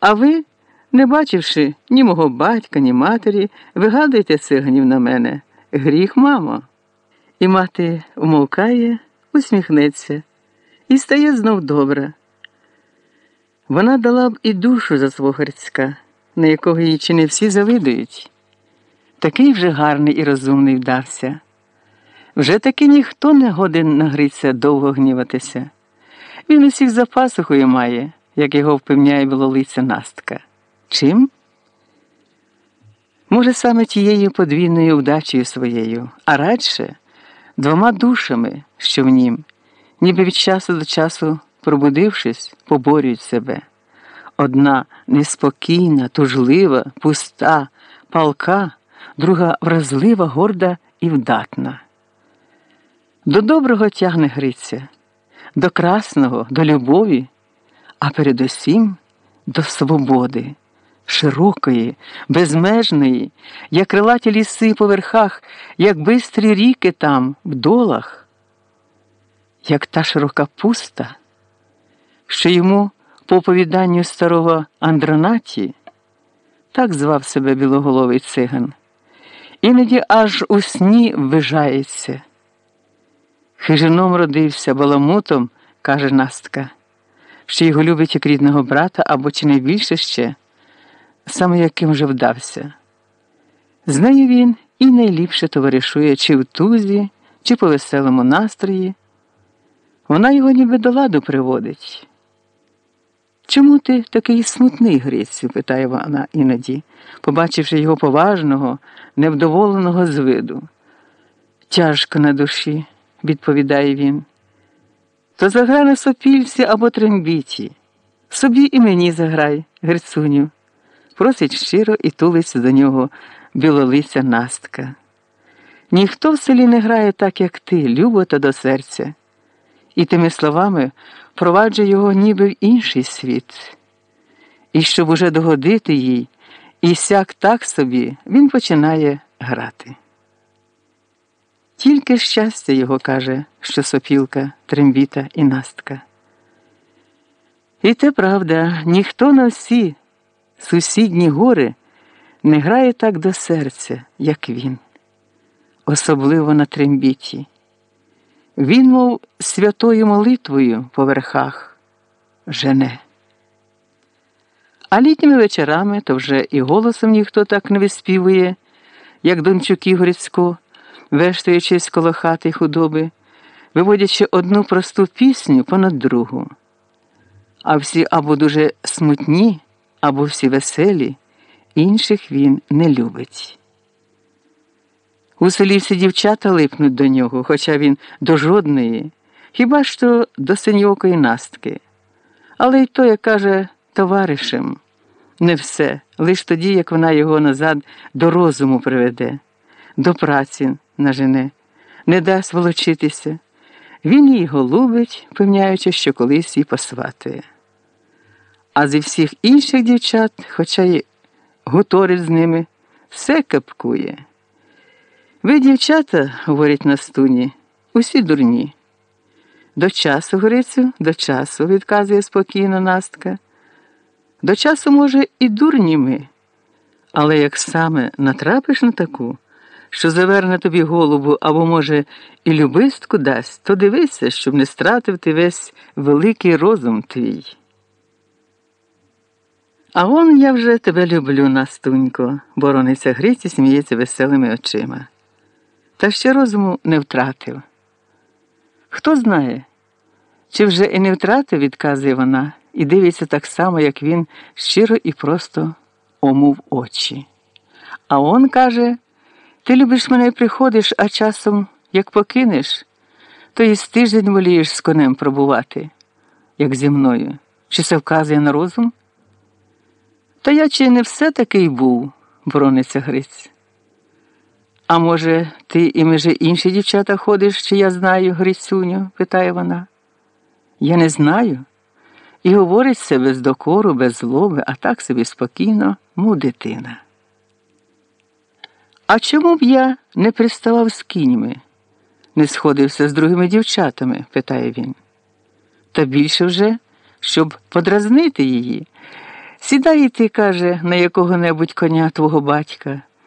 А ви, не бачивши ні мого батька, ні матері, вигадуєте циганів на мене. Гріх, мамо. І мати вмовкає, усміхнеться і стає знов добра. Вона дала б і душу за свого Грицька, на якого її чи не всі завидують. Такий вже гарний і розумний вдався. Вже таки ніхто не годен на Гриця довго гніватися. Він усіх за пасухою має, як його впевняє білолиця Настка. Чим? Може, саме тією подвійною вдачею своєю, а радше двома душами, що в нім, ніби від часу до часу, пробудившись, поборюють себе. Одна неспокійна, тужлива, пуста, палка, друга вразлива, горда і вдатна. До доброго тягне Гриця, до красного, до любові, а передусім до свободи, широкої, безмежної, як крилаті ліси по верхах, як бистрі ріки там, в долах, як та широка пуста, що йому, по оповіданню старого Андронаті, так звав себе білоголовий циган, іноді аж у сні ввижається. Хижином родився баламутом, каже Настка, що його любить як рідного брата або чи не більше ще, саме яким вже вдався. З нею він і найліпше товаришує чи в тузі, чи по веселому настрої. Вона його ніби до ладу приводить. Чому ти такий смутний, Грицю? питає вона іноді, побачивши його поважного, невдоволеного з виду. Тяжко на душі відповідає він. То заграй на сопільці або трембіті. Собі і мені заграй, Грицуню. Просить щиро і тулиться до нього білолиця Настка. Ніхто в селі не грає так, як ти, любо та до серця, і тими словами проваджує його ніби в інший світ. І щоб уже догодити їй, і сяк так собі, він починає грати. Тільки щастя його каже, що сопілка, трембіта і настка. І те правда, ніхто на всі сусідні гори не грає так до серця, як він, особливо на трембіті. Він, мов святою молитвою по верхах жене. А літніми вечорами то вже і голосом ніхто так не виспівує, як Дончуки Горецько вештаючись коло хати худоби, виводячи одну просту пісню понад другу. А всі або дуже смутні, або всі веселі, інших він не любить. У селі всі дівчата липнуть до нього, хоча він до жодної, хіба що до синьокої настки. Але й то, як каже, товаришем, не все, лиш тоді, як вона його назад до розуму приведе, до праці нажене, не дасть волочитися. Він її голубить, певняючи, що колись її посватує. А зі всіх інших дівчат, хоча й гуторить з ними, все капкує. Ви, дівчата, говорять на стуні, усі дурні. До часу, Грицю, до часу, відказує спокійно Настка. До часу, може, і дурні ми, але як саме натрапиш на таку що заверне тобі голубу або, може, і любистку дасть, то дивися, щоб не стратив ти весь великий розум твій. А он я вже тебе люблю, Настунько, борониться Гриць і сміється веселими очима. Та ще розуму не втратив. Хто знає, чи вже і не втратив, відказує вона, і дивиться так само, як він, щиро і просто омув очі. А он каже, ти любиш мене і приходиш, а часом, як покинеш, то і з тиждень волієш з конем пробувати, як зі мною. Чи це вказує на розум? Та я чи не все такий був, борониться Гриць. А може, ти і між інші дівчата ходиш, чи я знаю, Грицюню? питає вона. Я не знаю. І говорить це без докору, без злоби, а так собі спокійно, мов дитина. А чому б я не приставав з кіньми, не сходився з другими дівчатами? питає він. Та більше вже, щоб подразнити її, Сідай і ти, каже, на якого-небудь коня твого батька.